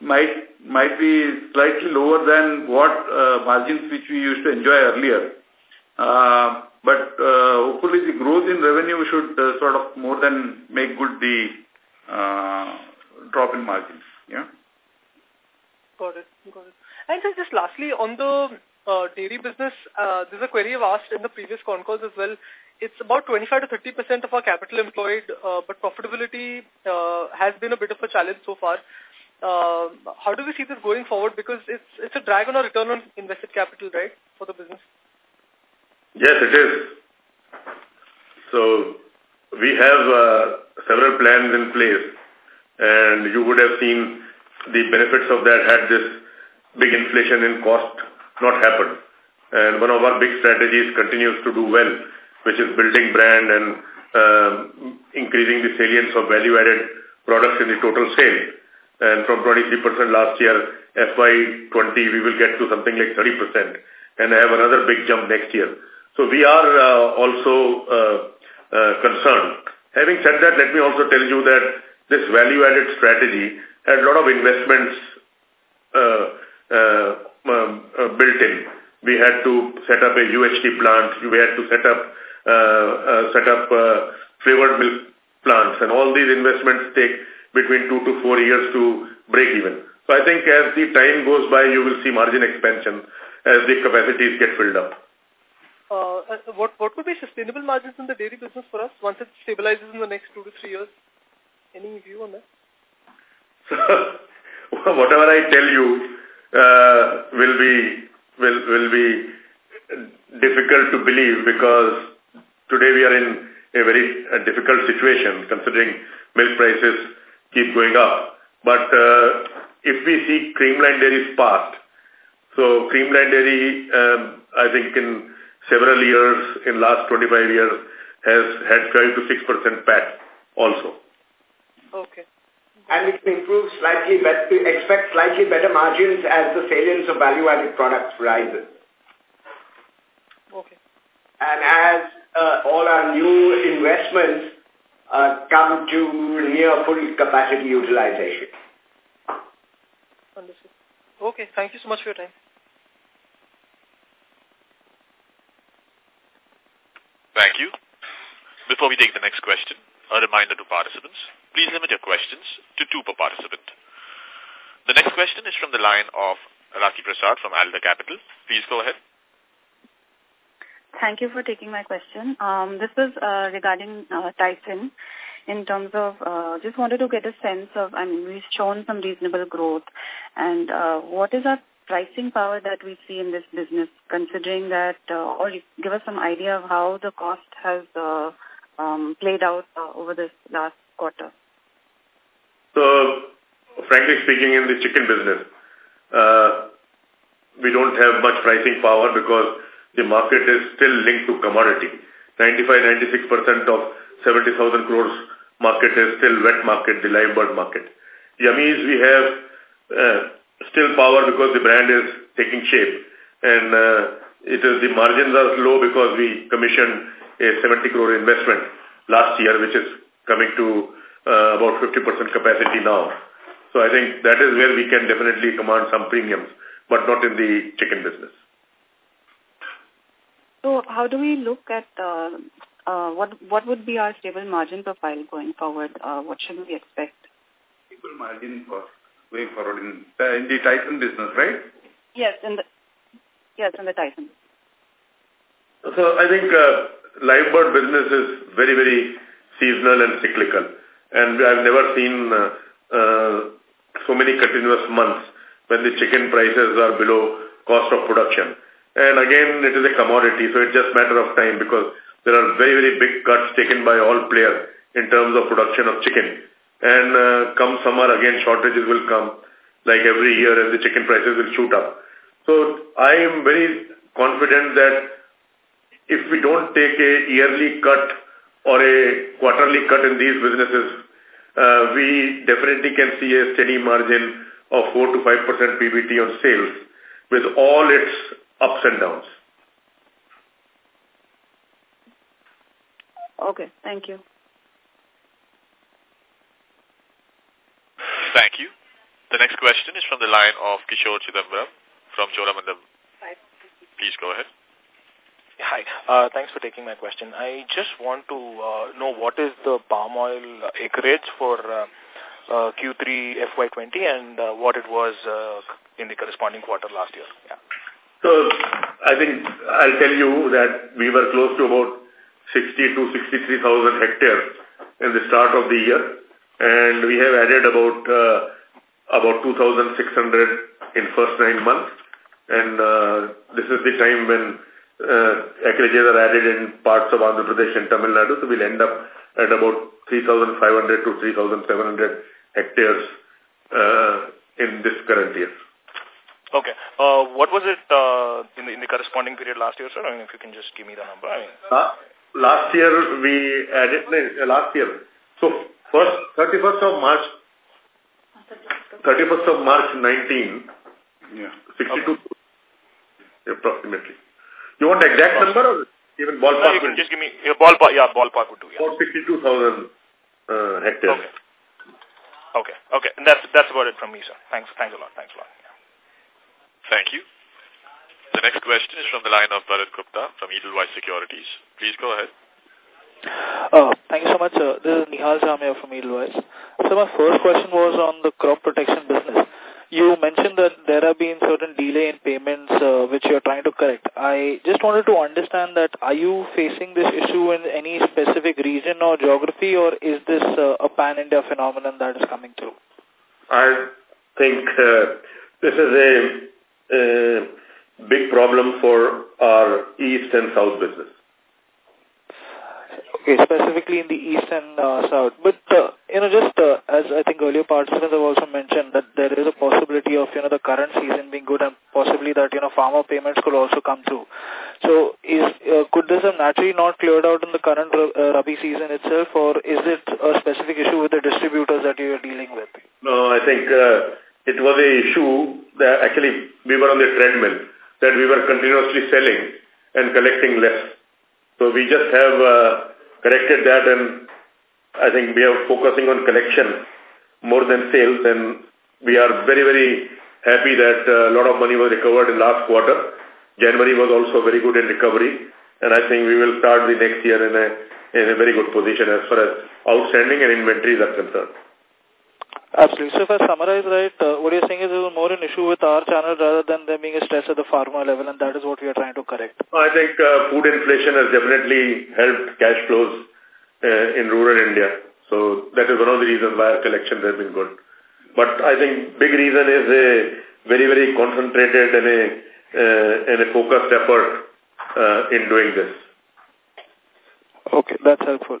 might might be slightly lower than what uh, margins which we used to enjoy earlier. Uh, but uh, hopefully the growth in revenue should uh, sort of more than make good the uh, drop in margins. Yeah. Got it. Got it. And just lastly, on the uh, dairy business, uh, there's a query I've asked in the previous con calls as well. It's about 25 to 30 percent of our capital employed, uh, but profitability uh, has been a bit of a challenge so far. Uh, how do we see this going forward? Because it's it's a drag on our return on invested capital, right, for the business? Yes, it is. So we have uh, several plans in place and you would have seen the benefits of that had this big inflation in cost not happened. And one of our big strategies continues to do well, which is building brand and uh, increasing the salience of value-added products in the total sale. And from 23% last year, FY20, we will get to something like 30%. And have another big jump next year. So we are uh, also uh, uh, concerned. Having said that, let me also tell you that this value-added strategy had a lot of investments uh, uh, um, uh, built in. We had to set up a UHT plant. We had to set up uh, uh, set up uh, flavored milk plants, and all these investments take between two to four years to break even. So I think as the time goes by, you will see margin expansion as the capacities get filled up. Uh, what what would be sustainable margins in the dairy business for us once it stabilizes in the next two to three years? Any view on that? So, whatever I tell you uh, will be will will be difficult to believe because today we are in a very uh, difficult situation considering milk prices keep going up. But uh, if we see creamline dairies past, so creamline dairy, um, I think in several years, in last 25 years, has had 5 to 6% PAT also. Okay. And we can improve slightly, better, expect slightly better margins as the salience of value-added products rises. Okay. And as uh, all our new investments uh, come to near full capacity utilization. Understood. Okay, thank you so much for your time. Thank you. Before we take the next question, a reminder to participants, please limit your questions to two per participant. The next question is from the line of Raki Prasad from Alder Capital. Please go ahead. Thank you for taking my question. Um, this is uh, regarding uh, Tyson in terms of, uh, just wanted to get a sense of, I mean, we've shown some reasonable growth and uh, what is our pricing power that we see in this business, considering that, uh, or give us some idea of how the cost has uh, um, played out uh, over this last quarter? So, frankly speaking, in the chicken business, uh, we don't have much pricing power because the market is still linked to commodity. 95-96% of 70,000 crores market is still wet market, the live bird market. Yummiez, we have uh, still power because the brand is taking shape. And uh, it is the margins are low because we commissioned a 70 crore investment last year, which is coming to uh, about 50% capacity now. So I think that is where we can definitely command some premiums, but not in the chicken business. So how do we look at uh, uh, what what would be our stable margin profile going forward? Uh, what should we expect? Stable margin for going forward in, uh, in the Tyson business, right? Yes, in the yes in the Tyson. So I think uh, live bird business is very very seasonal and cyclical, and I've never seen uh, uh, so many continuous months when the chicken prices are below cost of production. And again, it is a commodity, so it's just matter of time because there are very, very big cuts taken by all players in terms of production of chicken. And uh, come summer, again, shortages will come like every year and the chicken prices will shoot up. So I am very confident that if we don't take a yearly cut or a quarterly cut in these businesses, uh, we definitely can see a steady margin of 4 to 5% PBT on sales with all its ups and downs. Okay, thank you. Thank you. The next question is from the line of Kishore Chidambaram from Cholamandalam. Hi. Please go ahead. Hi. Uh, thanks for taking my question. I just want to uh, know what is the palm oil acreage for uh, uh, Q3 FY20 and uh, what it was uh, in the corresponding quarter last year. Yeah. So I think I'll tell you that we were close to about 60 to 63,000 hectares in the start of the year. And we have added about uh, about 2,600 in first nine months. And uh, this is the time when uh, acreages are added in parts of Andhra Pradesh and Tamil Nadu. So we'll end up at about 3,500 to 3,700 hectares uh, in this current year. Okay. Uh, what was it uh, in, the, in the corresponding period last year, sir? I mean, if you can just give me the number. I mean. Uh, last year we added, no, last year. So first, 31st of March, 31st of March 19, yeah. 62 okay. approximately. You want the exact number or even ballpark? No, you can just give me, a ballpark, yeah, ballpark would do, yeah. About 62,000 uh, hectares. Okay. Okay, okay. And that's, that's about it from me, sir. Thanks, thanks a lot, thanks a lot. Thank you. The next question is from the line of Bharat Gupta from Edelweiss Securities. Please go ahead. Uh, thank you so much. Uh, this is Nihal Jamia from Edelweiss. So my first question was on the crop protection business. You mentioned that there have been certain delay in payments uh, which you are trying to correct. I just wanted to understand that are you facing this issue in any specific region or geography or is this uh, a pan-India phenomenon that is coming through? I think uh, this is a, a big problem for our east and south business. Okay, specifically in the east and uh, south. But, uh, you know, just uh, as I think earlier participants have also mentioned that there is a possibility of, you know, the current season being good and possibly that, you know, farmer payments could also come through. So is uh, could this have naturally not cleared out in the current uh, Rabi season itself or is it a specific issue with the distributors that you are dealing with? No, I think uh, it was a issue that actually we were on the treadmill that we were continuously selling and collecting less. So we just have uh, corrected that and I think we are focusing on collection more than sales and we are very, very happy that a lot of money was recovered in last quarter. January was also very good in recovery and I think we will start the next year in a, in a very good position as far as outstanding and inventories are concerned. Absolutely. So if I summarize right, uh, what you're saying is it was more an issue with our channel rather than there being a stress at the farmer level and that is what we are trying to correct. I think uh, food inflation has definitely helped cash flows uh, in rural India. So that is one of the reasons why our collections have been good. But I think big reason is a very, very concentrated and a, uh, and a focused effort uh, in doing this. Okay, that's helpful.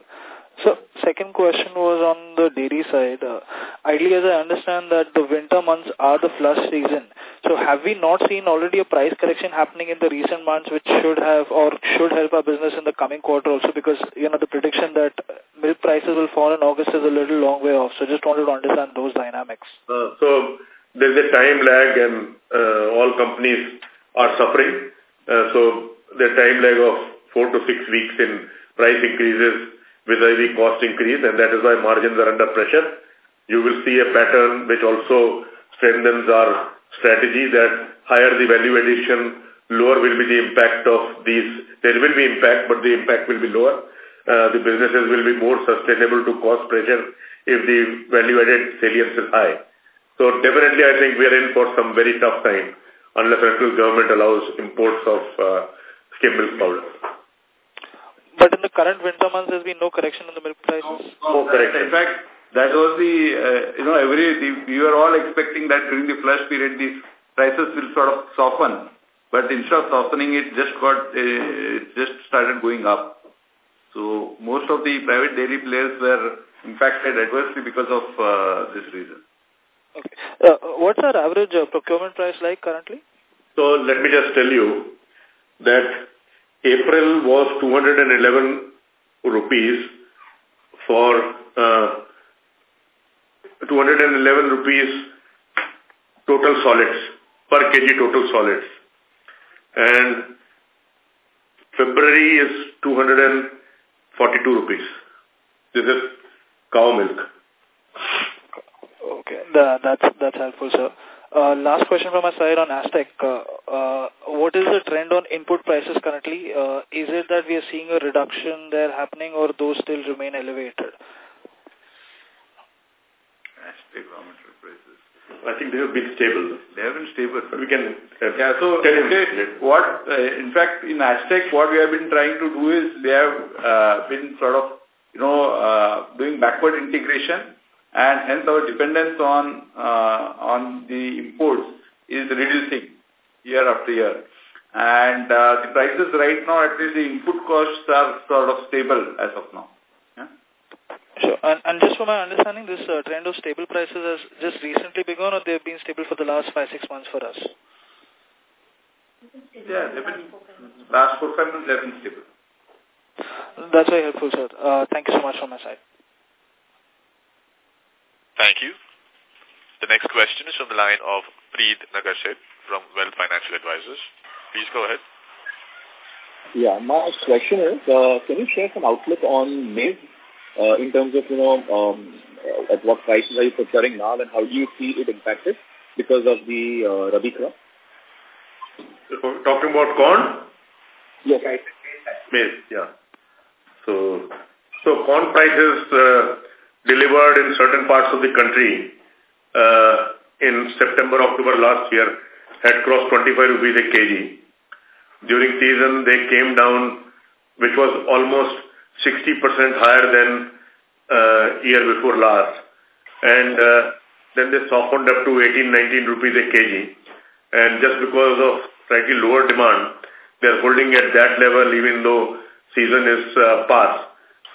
So, second question was on the dairy side. Uh, ideally, as I understand that the winter months are the flush season. So, have we not seen already a price correction happening in the recent months which should have or should help our business in the coming quarter also? Because, you know, the prediction that milk prices will fall in August is a little long way off. So, just wanted to understand those dynamics. Uh, so, there's a time lag and uh, all companies are suffering. Uh, so, the time lag of four to six weeks in price increases vis-a-vis cost increase, and that is why margins are under pressure. You will see a pattern which also strengthens our strategy that higher the value addition, lower will be the impact of these. There will be impact, but the impact will be lower. Uh, the businesses will be more sustainable to cost pressure if the value-added salience is high. So definitely I think we are in for some very tough time unless central government allows imports of uh, skim milk powder. But in the current winter months, there's been no correction in the milk prices? No, correction. In fact, that was the, uh, you know, every, the, we were all expecting that during the flush period, the prices will sort of soften. But instead of softening, it just got, uh, it just started going up. So most of the private dairy players were impacted adversely because of uh, this reason. Okay. Uh, what's our average uh, procurement price like currently? So let me just tell you that April was 211 rupees for uh, 211 rupees total solids, per kg total solids. And February is 242 rupees. This is cow milk. Okay, that, that's, that's helpful, sir. Uh, last question from my side on Astec. Uh, uh, what is the trend on input prices currently? Uh, is it that we are seeing a reduction there happening or those still remain elevated? Astec raw material prices. I think they have been stable. They have been stable. We can uh, yeah, so tell okay, what, uh, in fact, in Astec, what we have been trying to do is we have uh, been sort of, you know, uh, doing backward integration and hence our dependence on uh, on the imports is reducing year after year. And uh, the prices right now, at least the input costs are sort of stable as of now. Yeah? Sure. And, and just from my understanding, this uh, trend of stable prices has just recently begun or they've been stable for the last five, six months for us? Yeah, they've been, last four, five months they've been stable. That's very helpful, sir. Uh, thank you so much from my side. Thank you. The next question is from the line of Preet Nagarset from Wealth Financial Advisors. Please go ahead. Yeah, my question is, uh, can you share some outlook on maize uh, in terms of, you know, um, at what prices are you procuring now and how do you see it impacted because of the uh, Rabi crop? Talking about corn? Yes. Right. Maize, yeah. So, so corn prices uh, delivered in certain parts of the country uh, in September, October last year had crossed 25 rupees a kg. During season, they came down, which was almost 60% higher than uh, year before last. And uh, then they softened up to 18, 19 rupees a kg. And just because of slightly lower demand, they're holding at that level even though season is uh, past.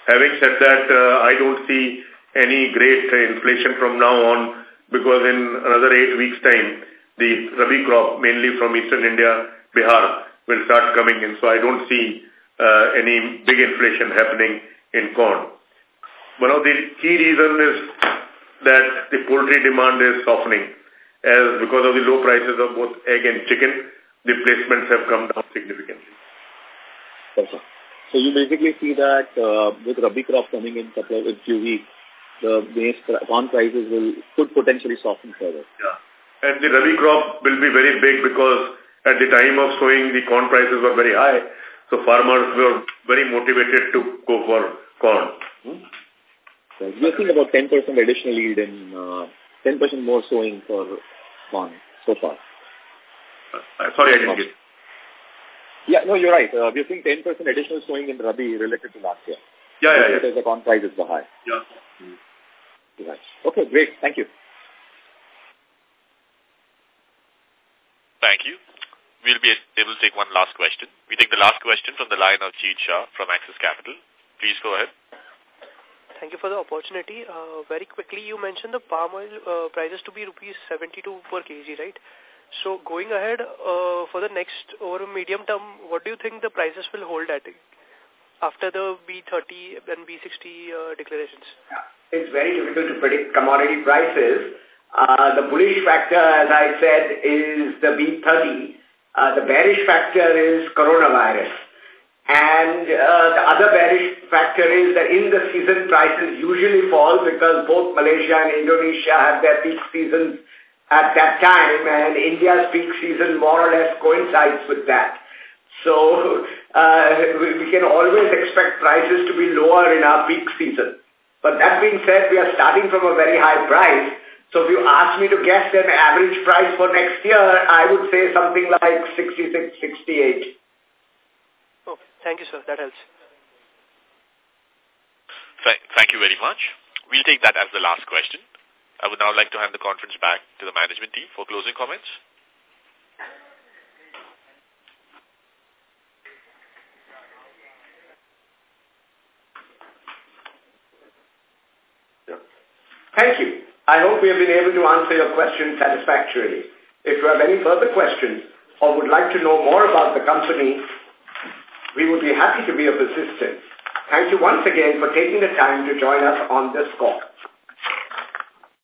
Having said that, uh, I don't see any great inflation from now on because in another eight weeks' time, the Rabi crop, mainly from eastern India, Bihar, will start coming in. So I don't see uh, any big inflation happening in corn. One of the key reasons is that the poultry demand is softening as because of the low prices of both egg and chicken, the placements have come down significantly. Okay. So you basically see that uh, with Rabi crop coming in couple of, in few weeks, the maize corn prices will could potentially soften further. Yeah. And the Rabi crop will be very big because at the time of sowing, the corn prices were very high. So farmers were very motivated to go for corn. Hmm? So we are seeing about 10% additional yield in, uh, 10% more sowing for corn so far. Uh, sorry, I didn't get Yeah, no, you're right. Uh, we're seeing 10% additional sowing in Rabi related to last year. Yeah, yeah, yeah. Because the corn prices were high. Yeah. Right. Okay, great. Thank you. Thank you. We'll be able to take one last question. We take the last question from the line of Jeet Shah from Axis Capital. Please go ahead. Thank you for the opportunity. Uh, very quickly, you mentioned the palm oil uh, prices to be rupees 72 per kg, right? So going ahead uh, for the next over medium term, what do you think the prices will hold at after the B30 and B60 uh, declarations? It's very difficult to predict commodity prices. Uh, the bullish factor, as I said, is the B30. Uh, the bearish factor is coronavirus. And uh, the other bearish factor is that in the season prices usually fall because both Malaysia and Indonesia have their peak seasons at that time and India's peak season more or less coincides with that. So uh, we can always expect prices to be lower in our peak season. But that being said, we are starting from a very high price. So if you ask me to guess an average price for next year, I would say something like 66, 68. Thank you, sir. That helps. Thank you very much. We'll take that as the last question. I would now like to hand the conference back to the management team for closing comments. Thank you. I hope we have been able to answer your questions satisfactorily. If you have any further questions or would like to know more about the company, we would be happy to be of assistance. Thank you once again for taking the time to join us on this call.